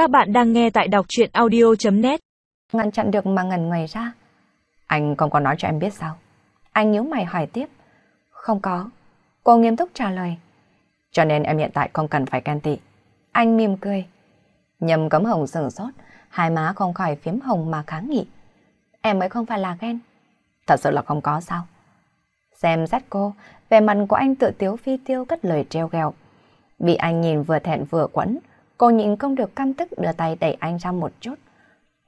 Các bạn đang nghe tại đọc chuyện audio.net Ngăn chặn được mà ngẩn người ra. Anh không có nói cho em biết sao? Anh nhíu mày hỏi tiếp. Không có. Cô nghiêm túc trả lời. Cho nên em hiện tại không cần phải can tị. Anh mỉm cười. Nhầm cấm hồng sừng sốt, hai má không khỏi phím hồng mà kháng nghị. Em mới không phải là ghen. Thật sự là không có sao. Xem xét cô, về mặt của anh tự tiếu phi tiêu cất lời treo ghẹo. Bị anh nhìn vừa thẹn vừa quẫn, cô nhịn không được căm tức đưa tay đẩy anh ra một chút.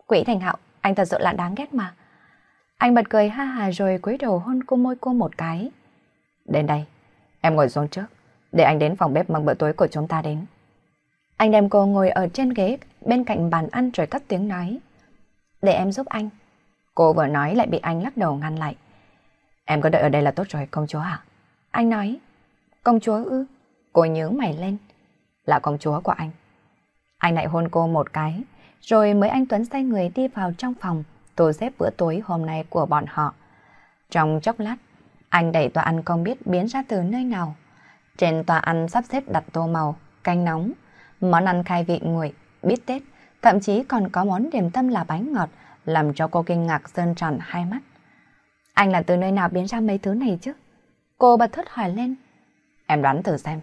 Quỷ thành hạo, anh thật sự là đáng ghét mà. Anh bật cười ha hà rồi cúi đầu hôn cô môi cô một cái. Đến đây, em ngồi xuống trước, để anh đến phòng bếp mang bữa tối của chúng ta đến. Anh đem cô ngồi ở trên ghế bên cạnh bàn ăn rồi cất tiếng nói. Để em giúp anh. Cô vừa nói lại bị anh lắc đầu ngăn lại. Em có đợi ở đây là tốt rồi, công chúa hả? Anh nói. Công chúa ư? Cô nhớ mày lên. Là công chúa của anh. Anh lại hôn cô một cái, rồi mới anh Tuấn xoay người đi vào trong phòng, tổ xếp bữa tối hôm nay của bọn họ. Trong chốc lát, anh đẩy tòa ăn không biết biến ra từ nơi nào. Trên tòa ăn sắp xếp đặt tô màu, canh nóng, món ăn khai vị nguội, bít tết, thậm chí còn có món điểm tâm là bánh ngọt, làm cho cô kinh ngạc sơn tròn hai mắt. Anh là từ nơi nào biến ra mấy thứ này chứ? Cô bật thốt hỏi lên. Em đoán thử xem.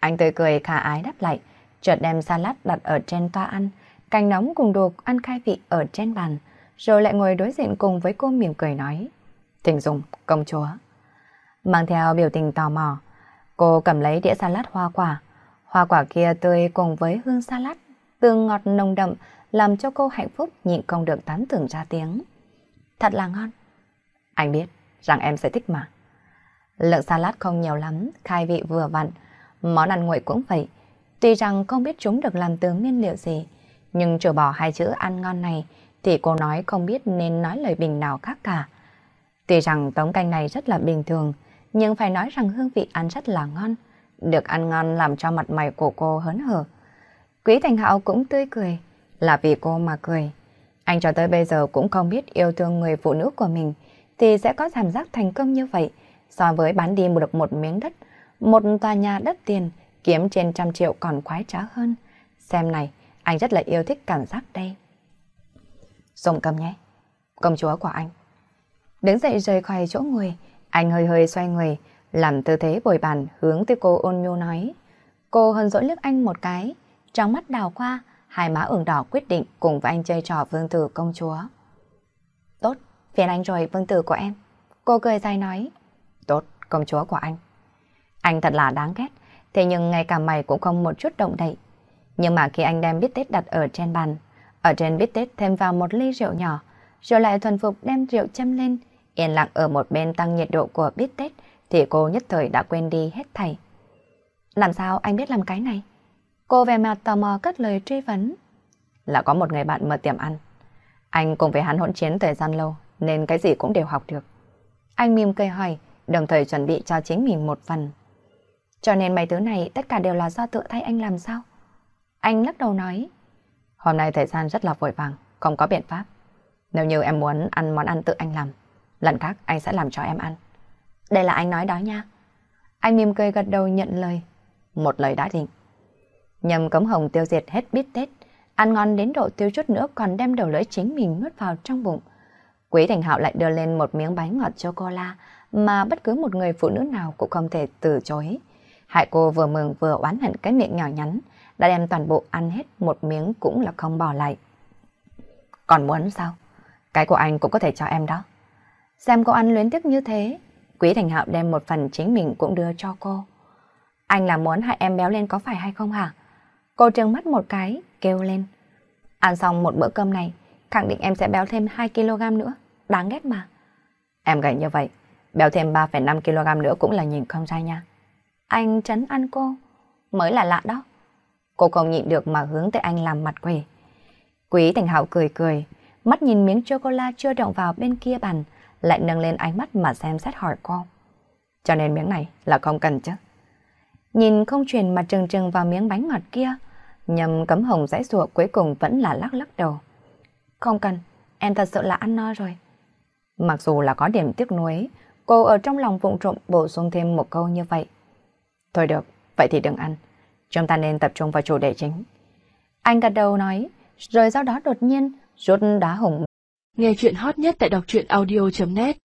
Anh tươi cười khả ái đáp lại, chợt đem salad đặt ở trên toa ăn, canh nóng cùng đồ ăn khai vị ở trên bàn, rồi lại ngồi đối diện cùng với cô mỉm cười nói. Thịnh dùng, công chúa. Mang theo biểu tình tò mò, cô cầm lấy đĩa salad hoa quả. Hoa quả kia tươi cùng với hương salad, tương ngọt nồng đậm, làm cho cô hạnh phúc nhịn không được tán thưởng ra tiếng. Thật là ngon. Anh biết rằng em sẽ thích mà. Lượng salad không nhiều lắm, khai vị vừa vặn. Món ăn nguội cũng vậy. Tuy rằng không biết chúng được làm từ nguyên liệu gì, nhưng trừ bỏ hai chữ ăn ngon này thì cô nói không biết nên nói lời bình nào khác cả. Tuy rằng tống canh này rất là bình thường, nhưng phải nói rằng hương vị ăn rất là ngon. Được ăn ngon làm cho mặt mày của cô hớn hở. Quý Thành Hạo cũng tươi cười, là vì cô mà cười. Anh cho tới bây giờ cũng không biết yêu thương người phụ nữ của mình thì sẽ có cảm giác thành công như vậy so với bán đi một được một miếng đất, một tòa nhà đất tiền kiếm trên trăm triệu còn khoái trá hơn. Xem này, anh rất là yêu thích cảm giác đây. Dùng cầm nhé, công chúa của anh. Đứng dậy rời khỏi chỗ người, anh hơi hơi xoay người, làm tư thế bồi bàn hướng tới cô ôn nhu nói. Cô hân dỗi liếc anh một cái, trong mắt đào qua, hai má ửng đỏ quyết định cùng với anh chơi trò vương tử công chúa. Tốt, phiền anh rồi vương tử của em. Cô cười dài nói. Tốt, công chúa của anh. Anh thật là đáng ghét, thế nhưng ngay cả mày cũng không một chút động đậy. Nhưng mà khi anh đem bít tết đặt ở trên bàn, ở trên bít tết thêm vào một ly rượu nhỏ, rồi lại thuần phục đem rượu châm lên, yên lặng ở một bên tăng nhiệt độ của bít tết, thì cô nhất thời đã quên đi hết thảy. Làm sao anh biết làm cái này? Cô về mặt tò mò cất lời truy vấn. Là có một người bạn mở tiệm ăn. Anh cùng với hắn hỗn chiến thời gian lâu, nên cái gì cũng đều học được. Anh mỉm cười hỏi, đồng thời chuẩn bị cho chính mình một phần. Cho nên mấy thứ này tất cả đều là do tự tay anh làm sao? Anh lắc đầu nói. Hôm nay thời gian rất là vội vàng, không có biện pháp. Nếu như em muốn ăn món ăn tự anh làm, lần khác anh sẽ làm cho em ăn. Đây là anh nói đó nha. Anh mỉm cười gật đầu nhận lời. Một lời đã định. Nhầm cấm hồng tiêu diệt hết bít tết, ăn ngon đến độ tiêu chút nữa còn đem đầu lưỡi chính mình nuốt vào trong bụng. Quý Thành Hạo lại đưa lên một miếng bánh ngọt chocolate mà bất cứ một người phụ nữ nào cũng không thể từ chối. Hại cô vừa mừng vừa oán hận cái miệng nhỏ nhắn, đã đem toàn bộ ăn hết một miếng cũng là không bỏ lại. Còn muốn sao? Cái của anh cũng có thể cho em đó. Xem cô ăn luyến tiếc như thế, Quý Thành Hạo đem một phần chính mình cũng đưa cho cô. Anh là muốn hại em béo lên có phải hay không hả? Cô trừng mắt một cái, kêu lên. Ăn xong một bữa cơm này, khẳng định em sẽ béo thêm 2kg nữa. Đáng ghét mà. Em gầy như vậy, béo thêm 3,5kg nữa cũng là nhìn không ra nha. Anh trấn ăn cô. Mới là lạ đó. Cô không nhịn được mà hướng tới anh làm mặt quỷ. Quý Thành Hạo cười cười, mắt nhìn miếng chocolate chưa động vào bên kia bàn, lại nâng lên ánh mắt mà xem xét hỏi cô. Cho nên miếng này là không cần chứ. Nhìn không truyền mà trừng trừng vào miếng bánh ngọt kia, nhầm cấm hồng dãy ruột cuối cùng vẫn là lắc lắc đầu. Không cần, em thật sự là ăn no rồi. Mặc dù là có điểm tiếc nuối, cô ở trong lòng vụng trộm bổ sung thêm một câu như vậy. Thôi được, vậy thì đừng ăn. Chúng ta nên tập trung vào chủ đề chính. Anh gật đầu nói, rồi sau đó đột nhiên rút đá hùng Nghe chuyện hot nhất tại đọc truyện audio.net